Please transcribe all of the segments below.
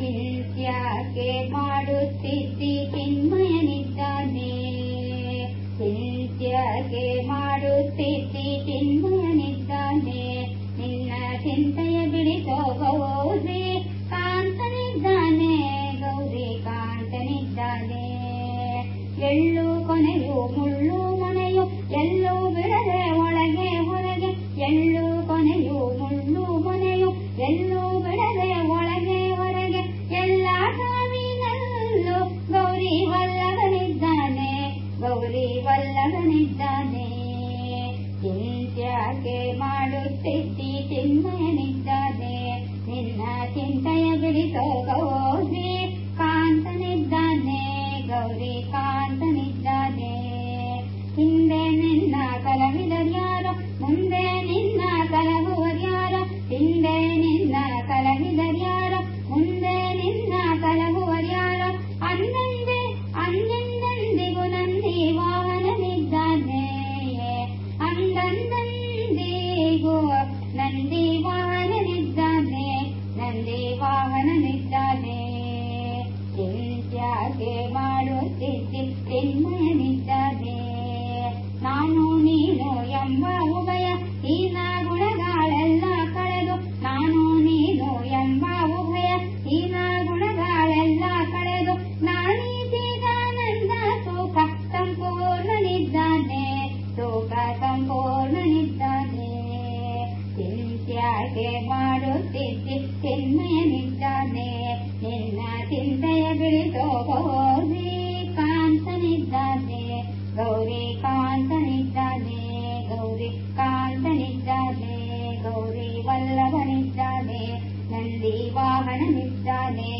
ಚಿಂತ್ಯಾಕೆ ಮಾಡುತ್ತಿದ್ದಿ ಚಿನ್ಮಯನಿದ್ದಾನೆ ಚಿಂತ್ಯಾಕೆ ಮಾಡುತ್ತಿದ್ದಿ ಚಿನ್ಮಯನಿದ್ದಾನೆ ನಿನ್ನ ಚಿಂತೆಯ ಬಿಡಿಸೋ ಗೌರಿ ವಲ್ಲಭನಿದ್ದಾನೆ ಚಿಂತ್ಯಾಕೆ ಮಾಡುತ್ತಿದ್ದಿ ಚಿನ್ಮಯನಿದ್ದಾನೆ ನಿನ್ನ ಚಿಂತೆಯ ಬಿಡಿಸೋ ನೀನು ಎಂಬ ಉಭಯ ಹೀನ ಗುಣಗಳೆಲ್ಲ ಕಳೆದು ನಾನು ನೀನು ಎಂಬ ಉಭಯ ಹೀನ ಗುಣಗಳೆಲ್ಲ ಕಳೆದು ನಾನೀತಿದಾನಂದ ಸುಖ ಸಂಪೂರ್ಣನಿದ್ದಾನೆ ಸುಖ ಸಂಪೂರ್ಣನಿದ್ದಾನೆ ಚಿಂತ್ಯಾಕೆ ಮಾಡುತ್ತಿದ್ದಿ ಚಿನ್ಮಯನಿದ್ದಾನೆ ನಿನ್ನ ಚಿಂತೆಯ ಬಿಡಿಸೋ ಗೌರಿ ಕಾಂತನಿದ್ದಾನೆ ನಂದಿ ವಾಹನನಿದ್ದಾನೆ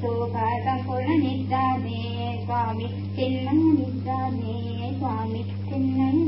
ಸುಖ ಸಂಪೂರ್ಣನಿದ್ದಾನೆ ಸ್ವಾಮಿ ಚಿನ್ಮಯನಿದ್ದಾನೆ ಸ್ವಾಮಿ ಚಿನ್ಮಯನಿದ್ದಾನೆ